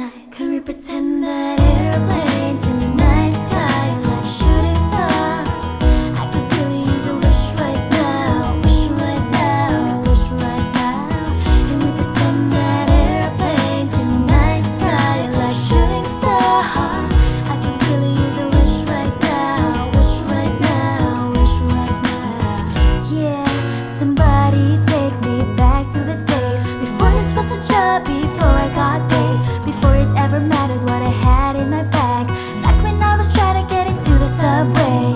night. Can we pretend that subway,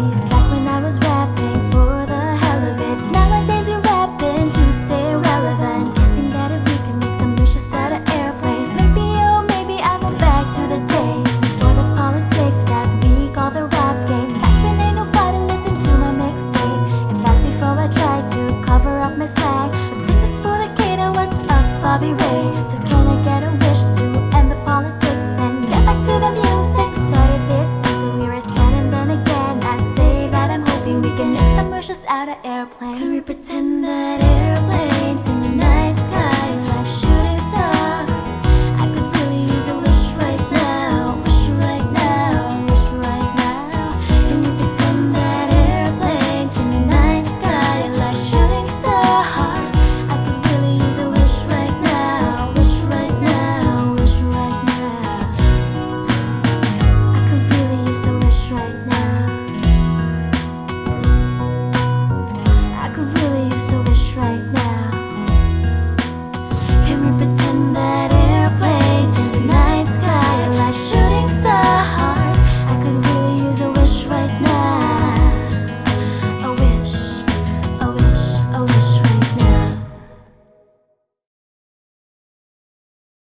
airplane. Can we pretend that airplane?